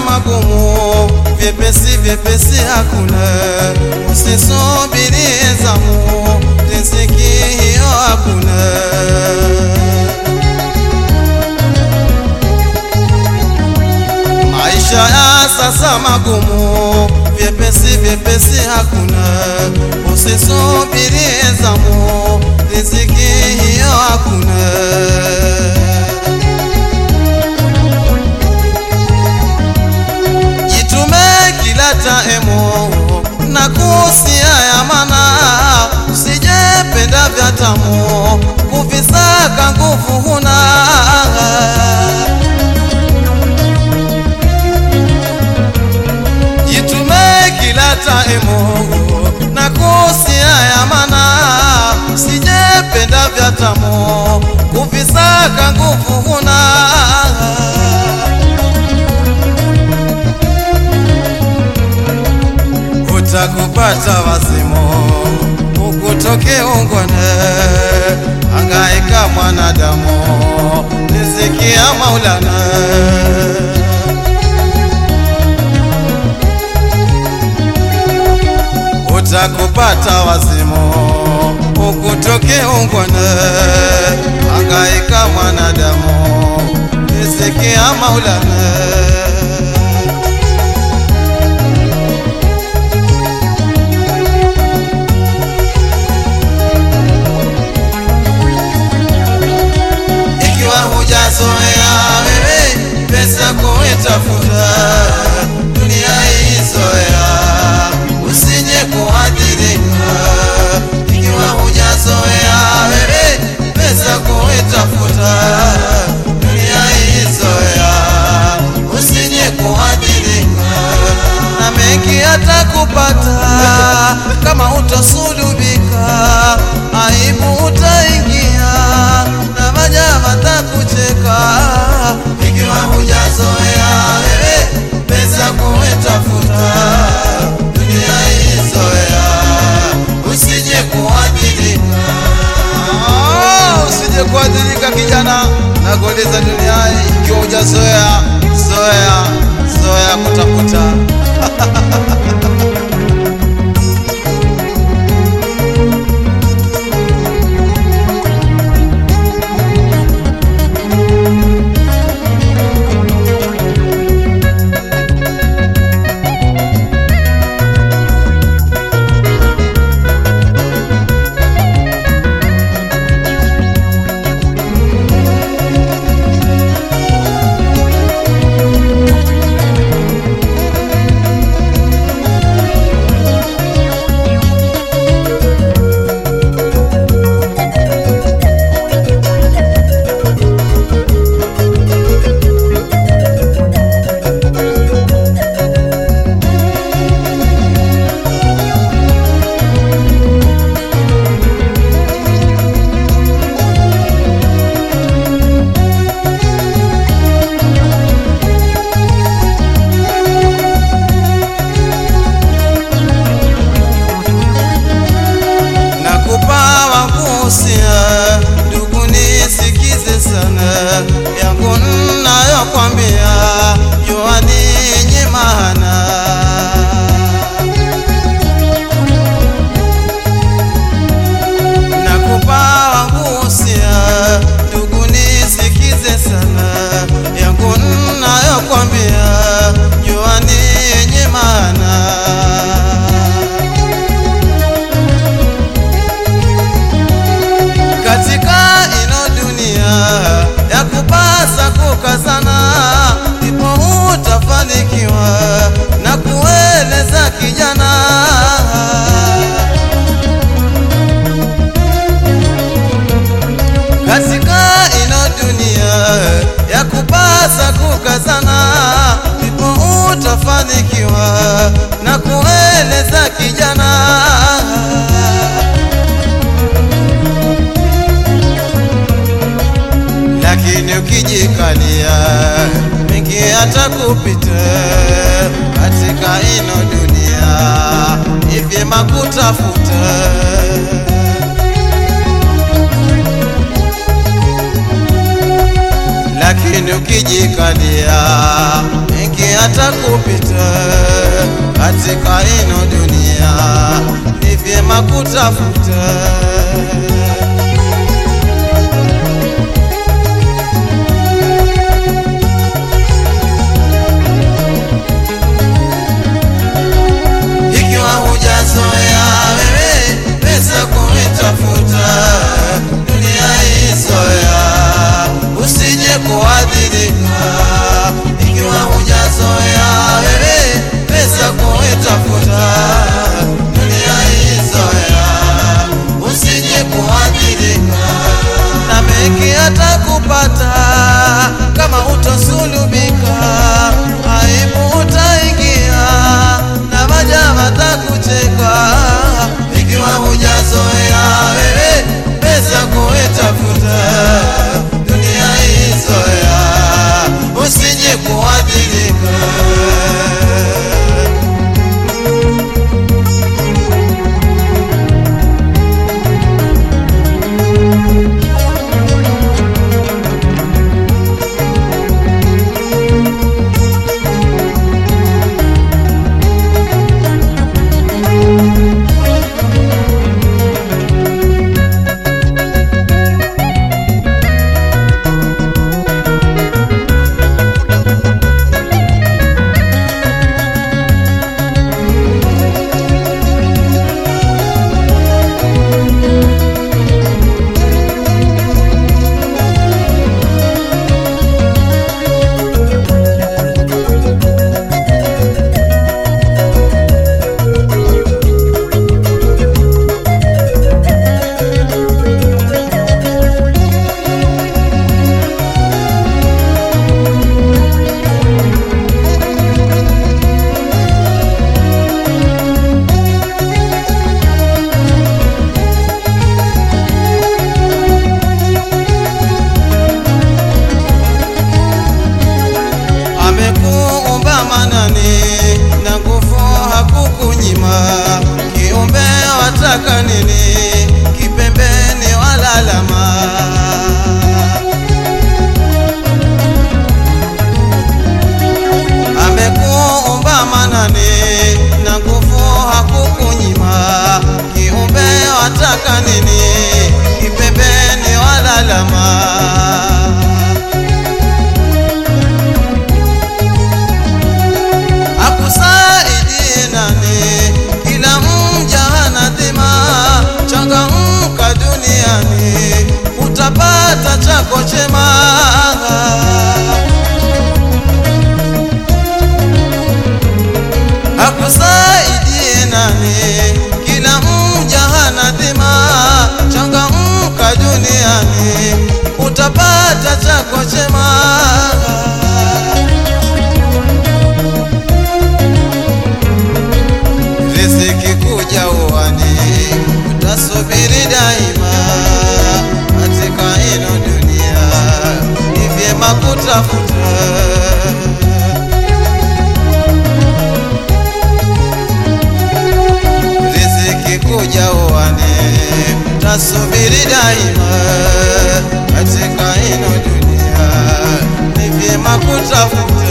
magumu, vyepesi vyepesi hakuna, usisubirie zamu, riziki hiyo hakuna. Maisha ya sasa magumu, vyepesi vyepesi hakuna, usisubirie zamu, riziki hiyo hakuna. Kila emu. Na kusia ya mana usijependa vya tamu. Kuvisaka nguvu huna. Jitume kila taemo na kusia ya mana usijependa vya tamu maulana. Utakupata wazimu ukutoke ungwana angaika mwanadamu nisikia maulana atakupata kama utasulubika, aibu utaingia na majama takucheka ikiwa hujazoea wewe pesa kuitafuta. Dunia izoea usije kuadhirika. Usije kuadhirika kijana. Na dunia ikiwa hujazoea zoea zoea kutafuta kupita katika ino dunia, ni vyema kutafuta lakini ukijikalia mengi hata kupita katika ino dunia, ni vyema kutafuta kutafute. Riziki kuja uwane mtasubiri daima. Katika ino dunia ni vyema kutafute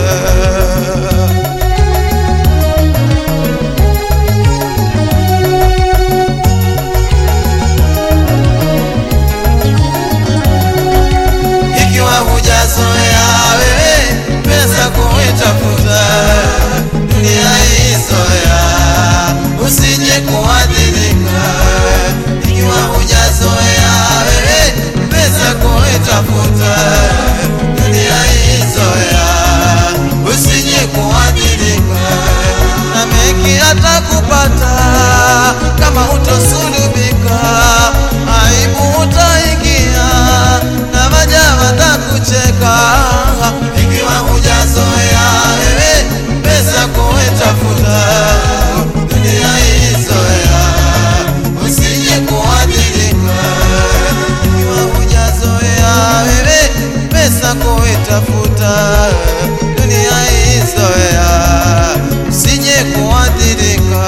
mafuta, dunia izoea, usije kuathirika.